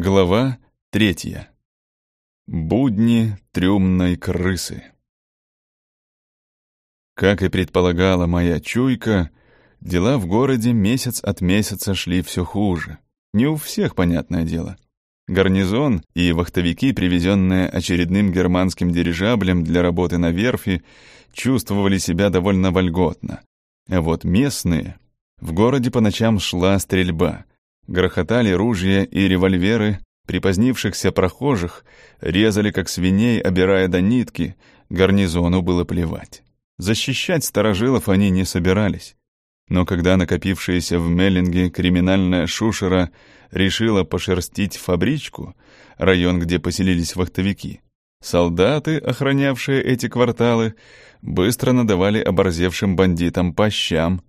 Глава третья. Будни трюмной крысы. Как и предполагала моя чуйка, дела в городе месяц от месяца шли все хуже. Не у всех, понятное дело. Гарнизон и вахтовики, привезенные очередным германским дирижаблем для работы на верфи, чувствовали себя довольно вольготно. А вот местные... В городе по ночам шла стрельба. Грохотали ружья и револьверы, припозднившихся прохожих резали как свиней, обирая до нитки, гарнизону было плевать. Защищать старожилов они не собирались. Но когда накопившаяся в Меллинге криминальная шушера решила пошерстить фабричку, район, где поселились вахтовики, солдаты, охранявшие эти кварталы, быстро надавали оборзевшим бандитам по щам.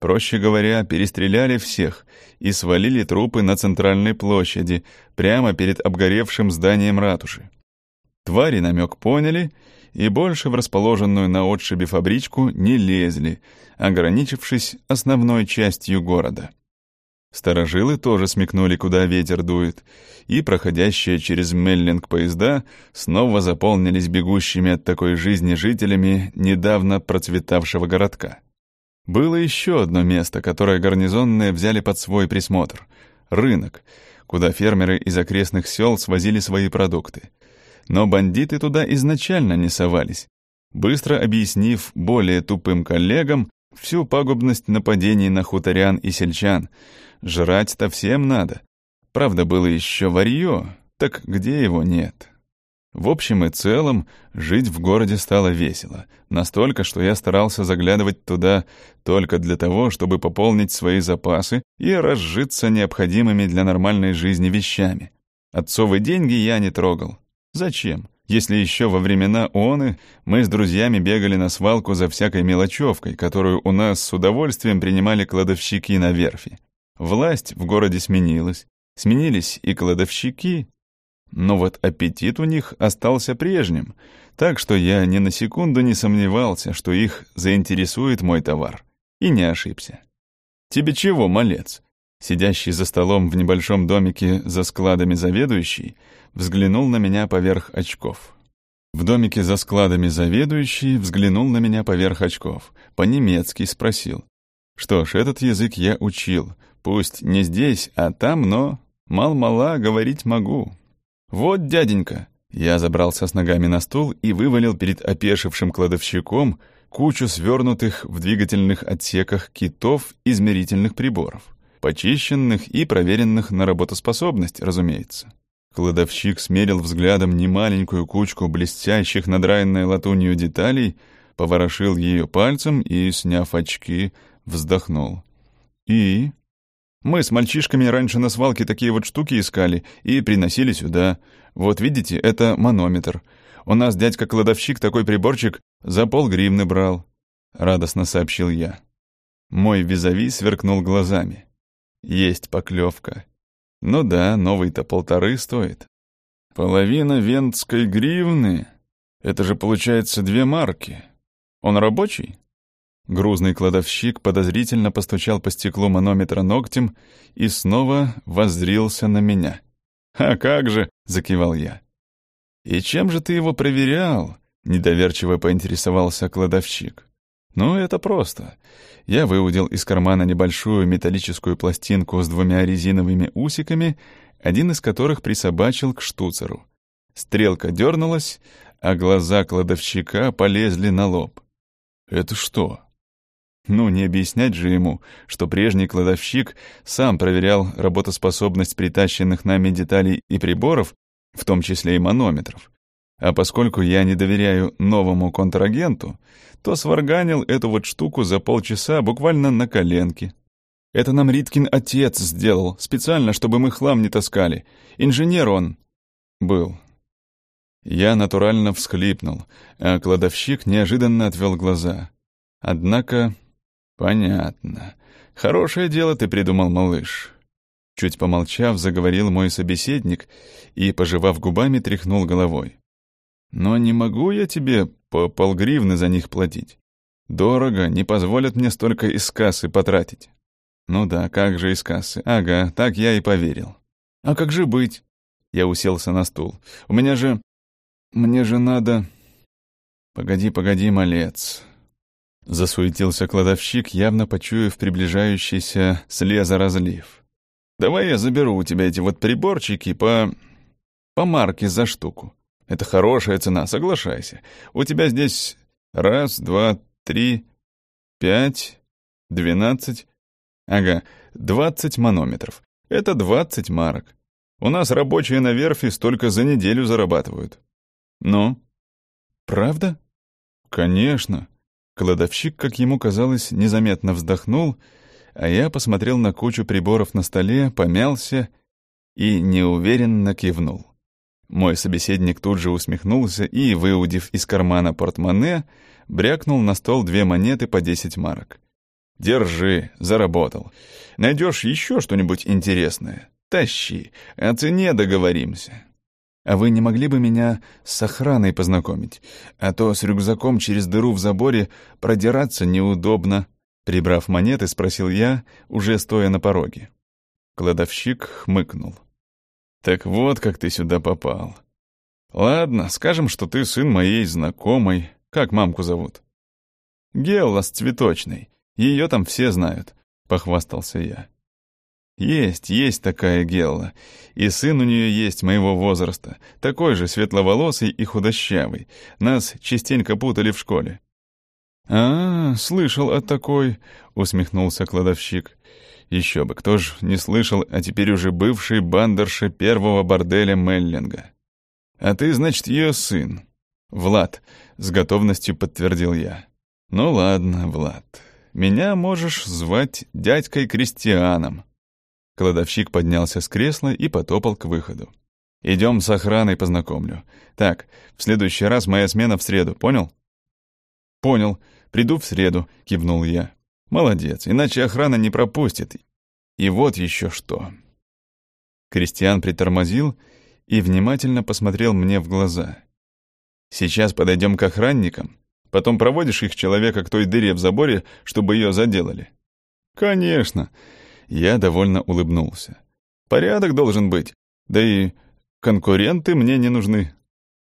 Проще говоря, перестреляли всех и свалили трупы на центральной площади, прямо перед обгоревшим зданием ратуши. Твари намек поняли и больше в расположенную на отшибе фабричку не лезли, ограничившись основной частью города. Старожилы тоже смекнули, куда ветер дует, и проходящие через Меллинг поезда снова заполнились бегущими от такой жизни жителями недавно процветавшего городка. Было еще одно место, которое гарнизонные взяли под свой присмотр — рынок, куда фермеры из окрестных сел свозили свои продукты. Но бандиты туда изначально не совались, быстро объяснив более тупым коллегам всю пагубность нападений на хуторян и сельчан. Жрать-то всем надо. Правда, было еще варье, так где его нет? В общем и целом, жить в городе стало весело. Настолько, что я старался заглядывать туда только для того, чтобы пополнить свои запасы и разжиться необходимыми для нормальной жизни вещами. Отцовы деньги я не трогал. Зачем? Если еще во времена ООНы мы с друзьями бегали на свалку за всякой мелочевкой, которую у нас с удовольствием принимали кладовщики на верфи. Власть в городе сменилась. Сменились и кладовщики, но вот аппетит у них остался прежним, так что я ни на секунду не сомневался, что их заинтересует мой товар. И не ошибся. «Тебе чего, малец?» Сидящий за столом в небольшом домике за складами заведующий взглянул на меня поверх очков. В домике за складами заведующий взглянул на меня поверх очков, по-немецки спросил. Что ж, этот язык я учил, пусть не здесь, а там, но мал-мала говорить могу. «Вот, дяденька!» Я забрался с ногами на стул и вывалил перед опешившим кладовщиком кучу свернутых в двигательных отсеках китов измерительных приборов, почищенных и проверенных на работоспособность, разумеется. Кладовщик смерил взглядом немаленькую кучку блестящих надраенной латунью деталей, поворошил ее пальцем и, сняв очки, вздохнул. «И?» Мы с мальчишками раньше на свалке такие вот штуки искали и приносили сюда. Вот видите, это манометр. У нас дядька-кладовщик такой приборчик за полгривны брал», — радостно сообщил я. Мой визави сверкнул глазами. «Есть поклевка. Ну да, новый-то полторы стоит. Половина вентской гривны? Это же получается две марки. Он рабочий?» Грузный кладовщик подозрительно постучал по стеклу манометра ногтем и снова воззрился на меня. «А как же!» — закивал я. «И чем же ты его проверял?» — недоверчиво поинтересовался кладовщик. «Ну, это просто. Я выудил из кармана небольшую металлическую пластинку с двумя резиновыми усиками, один из которых присобачил к штуцеру. Стрелка дернулась, а глаза кладовщика полезли на лоб. «Это что?» Ну, не объяснять же ему, что прежний кладовщик сам проверял работоспособность притащенных нами деталей и приборов, в том числе и манометров. А поскольку я не доверяю новому контрагенту, то сварганил эту вот штуку за полчаса буквально на коленке. Это нам Риткин отец сделал, специально, чтобы мы хлам не таскали. Инженер он был. Я натурально всхлипнул, а кладовщик неожиданно отвел глаза. Однако «Понятно. Хорошее дело ты придумал, малыш». Чуть помолчав, заговорил мой собеседник и, пожевав губами, тряхнул головой. «Но не могу я тебе по полгривны за них платить. Дорого, не позволят мне столько из кассы потратить». «Ну да, как же из кассы? Ага, так я и поверил». «А как же быть?» Я уселся на стул. «У меня же... Мне же надо...» «Погоди, погоди, малец!» Засуетился кладовщик, явно почуяв приближающийся с леза разлив. «Давай я заберу у тебя эти вот приборчики по... по марке за штуку. Это хорошая цена, соглашайся. У тебя здесь раз, два, три, пять, двенадцать... Ага, двадцать манометров. Это двадцать марок. У нас рабочие на верфи столько за неделю зарабатывают. Ну? Правда? Конечно. Кладовщик, как ему казалось, незаметно вздохнул, а я посмотрел на кучу приборов на столе, помялся и неуверенно кивнул. Мой собеседник тут же усмехнулся и, выудив из кармана портмоне, брякнул на стол две монеты по десять марок. «Держи, заработал. Найдешь еще что-нибудь интересное? Тащи, о цене договоримся». «А вы не могли бы меня с охраной познакомить? А то с рюкзаком через дыру в заборе продираться неудобно». Прибрав монеты, спросил я, уже стоя на пороге. Кладовщик хмыкнул. Так вот, как ты сюда попал. Ладно, скажем, что ты сын моей знакомой. Как мамку зовут? Геллас Цветочный. Ее там все знают, — похвастался я. Есть, есть такая Гелла. И сын у нее есть моего возраста, такой же светловолосый и худощавый. Нас частенько путали в школе. «А, слышал о такой», — усмехнулся кладовщик. Еще бы, кто ж не слышал, а теперь уже бывший бандерши первого борделя Меллинга. А ты, значит, ее сын. Влад, с готовностью подтвердил я. Ну ладно, Влад, меня можешь звать дядькой Кристианом. Кладовщик поднялся с кресла и потопал к выходу. Идем с охраной познакомлю. Так, в следующий раз моя смена в среду, понял? Понял. Приду в среду, кивнул я. Молодец, иначе охрана не пропустит. И вот еще что. Кристиан притормозил и внимательно посмотрел мне в глаза. Сейчас подойдем к охранникам, потом проводишь их человека к той дыре в заборе, чтобы ее заделали. Конечно. Я довольно улыбнулся. Порядок должен быть. Да и конкуренты мне не нужны.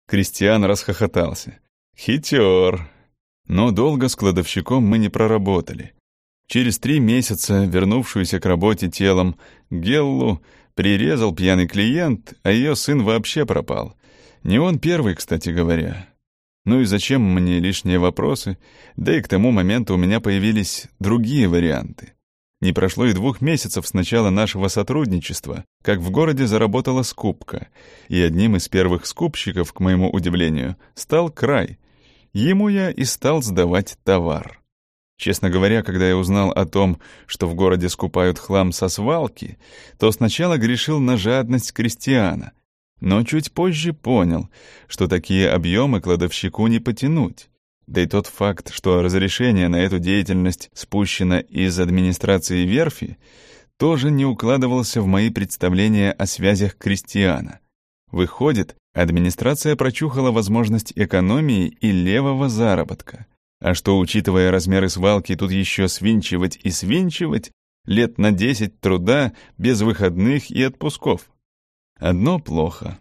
Кристиан расхохотался. Хитер. Но долго с кладовщиком мы не проработали. Через три месяца, вернувшуюся к работе телом, Геллу прирезал пьяный клиент, а ее сын вообще пропал. Не он первый, кстати говоря. Ну и зачем мне лишние вопросы? Да и к тому моменту у меня появились другие варианты. Не прошло и двух месяцев с начала нашего сотрудничества, как в городе заработала скупка, и одним из первых скупщиков, к моему удивлению, стал край. Ему я и стал сдавать товар. Честно говоря, когда я узнал о том, что в городе скупают хлам со свалки, то сначала грешил на жадность крестьяна, но чуть позже понял, что такие объемы кладовщику не потянуть. Да и тот факт, что разрешение на эту деятельность спущено из администрации верфи, тоже не укладывался в мои представления о связях крестьяна. Выходит, администрация прочухала возможность экономии и левого заработка — а что, учитывая размеры свалки, тут еще свинчивать и свинчивать, лет на десять труда, без выходных и отпусков. Одно плохо.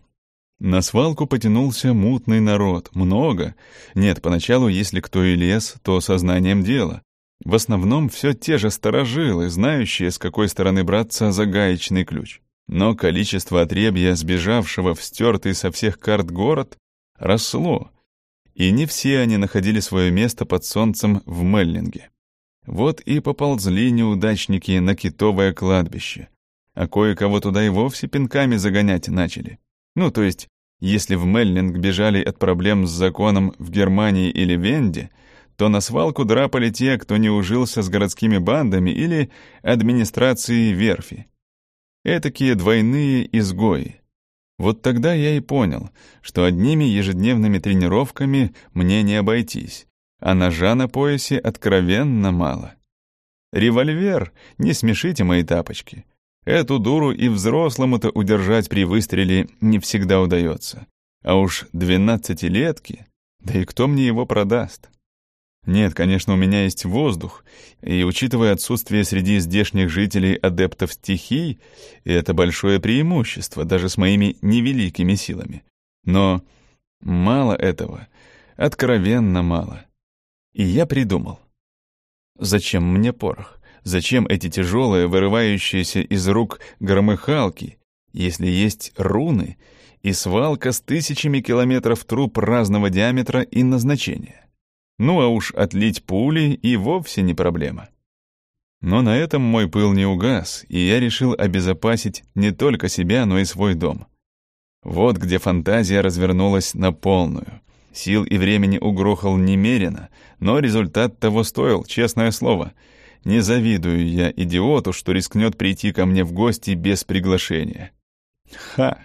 На свалку потянулся мутный народ, много. Нет, поначалу, если кто и лез, то сознанием дела. В основном все те же старожилы, знающие, с какой стороны браться за гаечный ключ. Но количество отребья, сбежавшего в стертый со всех карт город, росло, и не все они находили свое место под солнцем в Меллинге. Вот и поползли неудачники на китовое кладбище, а кое-кого туда и вовсе пинками загонять начали. Ну, то есть, если в Меллинг бежали от проблем с законом в Германии или Венде, то на свалку драпали те, кто не ужился с городскими бандами или администрацией верфи. Этакие двойные изгои. Вот тогда я и понял, что одними ежедневными тренировками мне не обойтись, а ножа на поясе откровенно мало. Револьвер, не смешите мои тапочки. Эту дуру и взрослому-то удержать при выстреле не всегда удается. А уж двенадцатилетки, да и кто мне его продаст? Нет, конечно, у меня есть воздух, и, учитывая отсутствие среди здешних жителей адептов стихий, это большое преимущество, даже с моими невеликими силами. Но мало этого, откровенно мало. И я придумал. Зачем мне порох? Зачем эти тяжелые, вырывающиеся из рук громыхалки, если есть руны и свалка с тысячами километров труб разного диаметра и назначения? Ну а уж отлить пули и вовсе не проблема. Но на этом мой пыл не угас, и я решил обезопасить не только себя, но и свой дом. Вот где фантазия развернулась на полную. Сил и времени угрохал немерено, но результат того стоил, честное слово. Не завидую я идиоту, что рискнет прийти ко мне в гости без приглашения. Ха!